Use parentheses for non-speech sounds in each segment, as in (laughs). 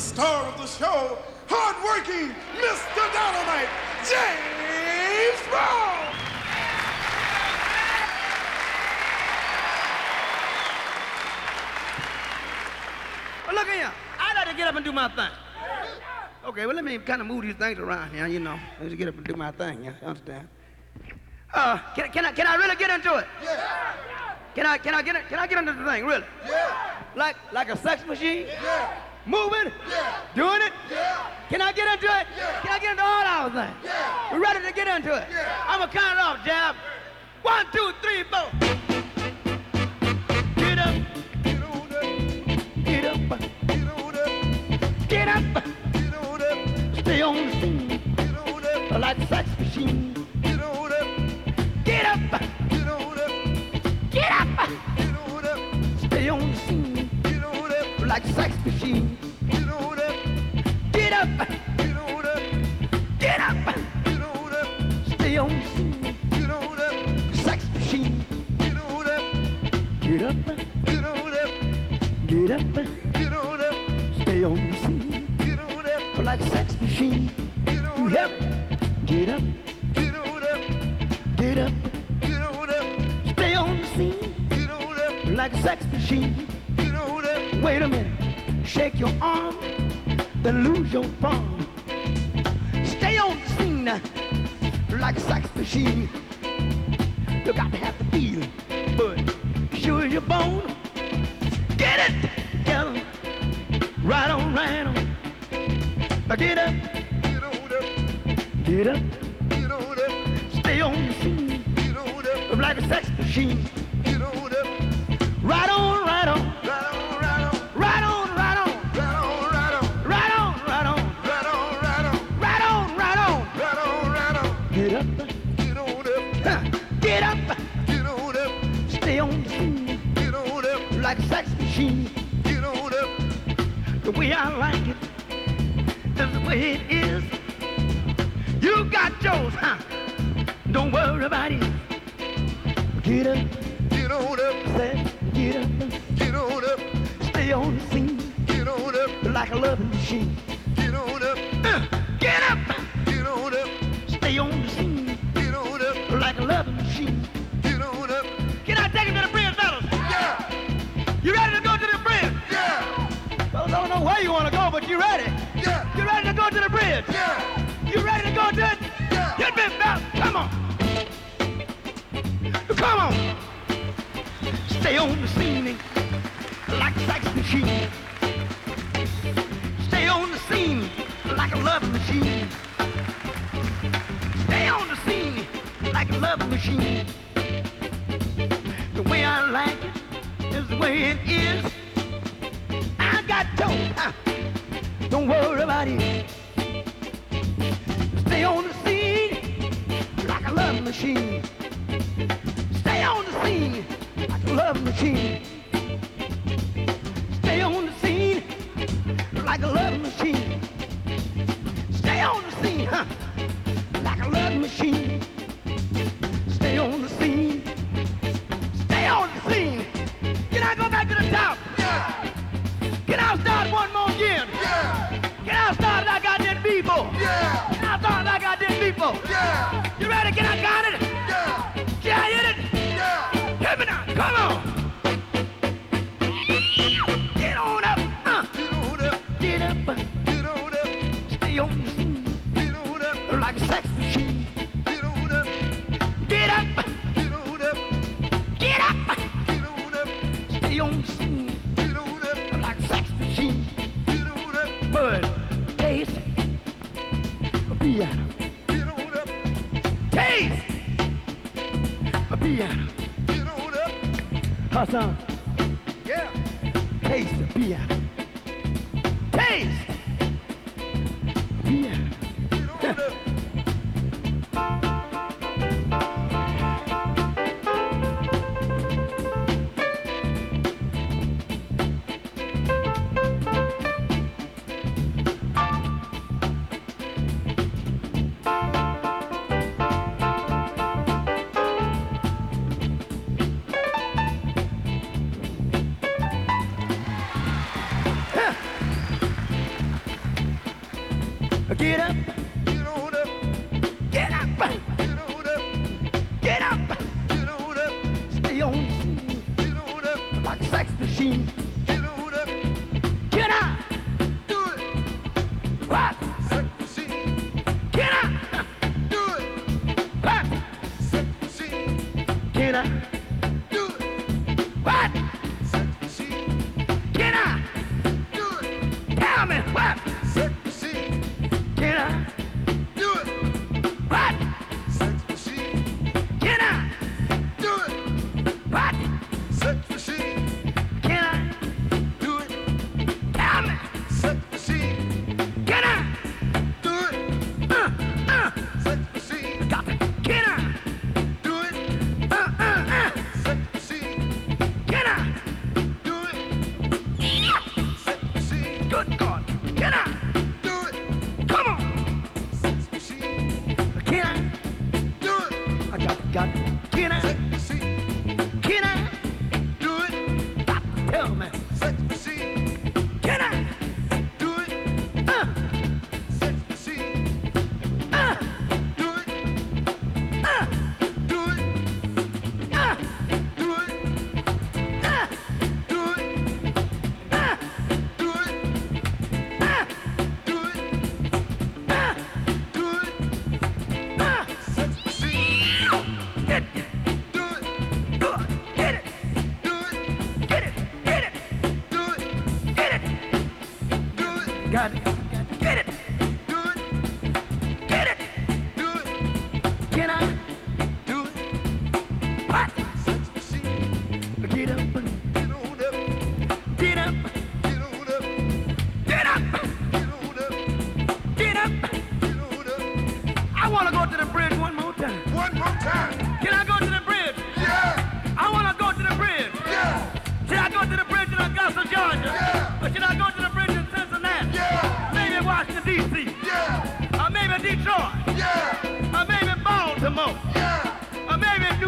star of the show, hardworking Mr. Dynamite, James Brown. Well, look here. I like to get up and do my thing. Okay, well, let me kind of move these things around here, you know. Let me get up and do my thing, you understand? Uh, can, can, I, can I really get into it? Yeah, Can I, can I get it? Can I get into the thing, really? yeah, Like, like a sex machine? yeah, Moving? yeah, Doing it? yeah. Can I get into it? Yeah. Can I get into all our things? Yeah. We're ready to get into it. Yeah. I'm going to count it off, Jab. One, two, three, four. Get up, get on up, get up. get on up, Stay on scene, get on up, sex machine. get on up, Get up, get on up, get up. get on up, Stay on the scene get on up, like a sex machine. get on up, Get up, get on up, get up. get on up, Stay on the scene get on up, like a sex machine. get on up, Wait a minute. Shake your arm, then lose your palm. Stay on the scene like a sex machine. You got to have the feeling, but sure your bone. Get it together. Right on, right on. Now Get up, get up, get up. get up, Stay on the scene get like a sex machine. Get up, get on up, get up. get on up, Stay on the scene get on up, like a sex machine. get on up, The way I like it. Is the way it is. You got yours, huh? Don't worry about it. Get up, get on up, say, get up. get on up, Stay on the scene get on up, like a loving machine. get on up, Uh, get up, get on up, stay on the scene get on up, like a loving machine. get on up, Can I take him to the bridge, fellas? yeah, You ready to go to the bridge? yeah, Fellas, I don't know where you want to go, but you ready? yeah, You ready to go to the bridge? yeah, You ready to go to it? Yeah. Get me back. Come on. Come on. Stay on the scene like a sex machine. Stay on the scene like a love machine. Love machine. The way I like it is the way it is. I got told. huh, Don't worry about it. Stay on the scene like a love machine. Stay on the scene yeah, taste the piano. Taste, piano. Sex to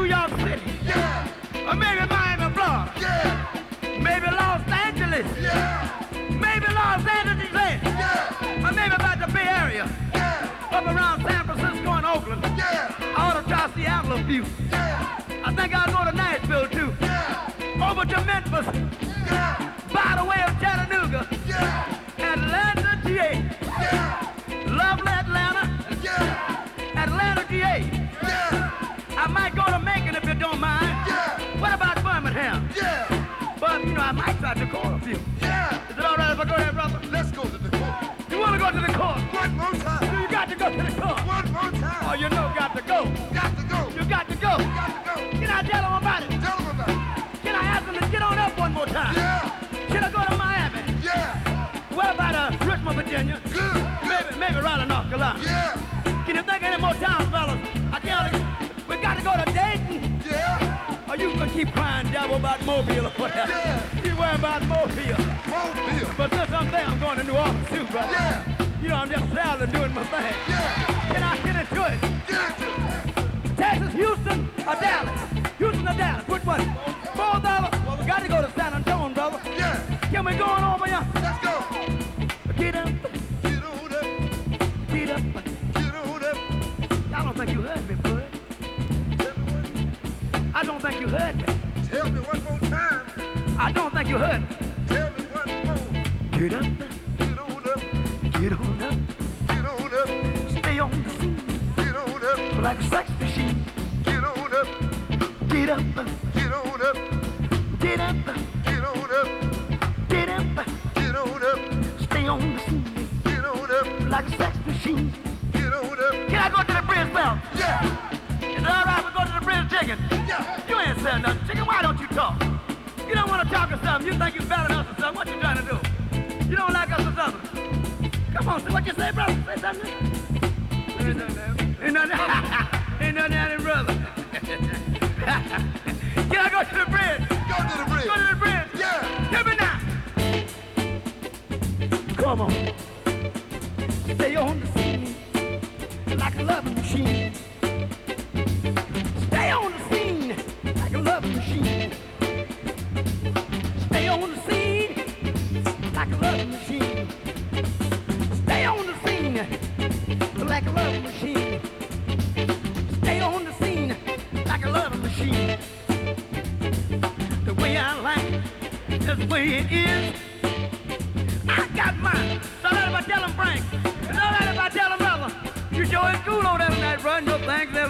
New York City. Yeah. Or maybe Miami, Florida. Yeah. Maybe Los Angeles. Yeah. Maybe Los Angeles, Yeah. Or maybe about the Bay Area. Yeah. Up around San Francisco and Oakland. Yeah. I ought to try Seattle a few. Yeah. I think I'll go to Nashville too. Yeah. Over to Memphis. Yeah. By the way of Chattanooga. You I to call. Yeah. Is it all right if I go there, brother? Let's go to the court. You want to go to the court? One more time. You got to go to the court. One more time. Oh, you know, got to go. Got to go. You got to go. Got to go. Can I tell them about it? Tell them about it. Can I ask them to get on up one more time? Yeah. Should I go to Miami? Yeah. What about uh, Richmond, Virginia? Good. Maybe, maybe Raleigh, North Carolina. Yeah. Can you think of any more towns, fellas? I can't. We got to go to Dayton. Yeah. Or you can keep crying devil about Mobile or whatever. Yeah. You worry about Mobile. Mobile. But since I'm there, I'm going to New Orleans too, brother. Yeah. You know, I'm just traveling, doing my thing. Yeah. Can I get it? Into it. Texas, Houston, or Dallas? Houston or Dallas? Which one? Of them? Well, we got to go to San Antonio, brother. Yeah. Can we go on over here? Let's go. Get up, Get on up. get up. Get on up. I don't think you heard me, bud. Tell me one. I don't think you heard me. Tell me one more time. I don't think you heard. Tell me one more. Get up, Get on up. get on up. Get on up. Stay on the scene Get on up. like a sex machine. Get on up. Get up, Get on up. get up, Get on up. get up. Get on up. Stay on the scene Get on up. like a sex machine. Get on up. Can I go to the bridge, Bell? Yeah. Is it all right we go to the bridge chicken? Yeah. You ain't saying nothing, chicken. Why don't you talk? You don't want to talk or something. You think you better than us or something. What you trying to do? You don't like us or something. Come on, say what you say, brother. Say something. Ain't nothing, (laughs) ain't nothing, ain't nothing out of brother. (laughs) Can I go to the bridge? Go to the bridge. Go to the bridge. Yeah. Hear me now. Come on. Stay on the scene like a loving machine.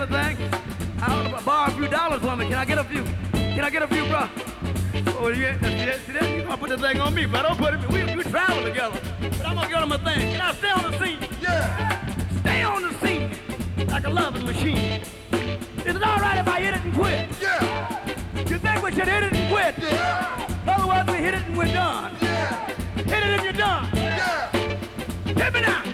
Thanks and everything. I'll borrow a few dollars from me. Can I get a few? Can I get a few, bro? Oh, yeah, see that? See that? You gonna put the thing on me, but don't put it. We, we travel together. But I'm gonna give him a thing. Can I stay on the scene? Yeah. Stay on the scene like a loving machine. Is it all right if I hit it and quit? Yeah. You think we should hit it and quit? Yeah. Otherwise, we hit it and we're done. Yeah. Hit it and you're done. Yeah. Hit me now.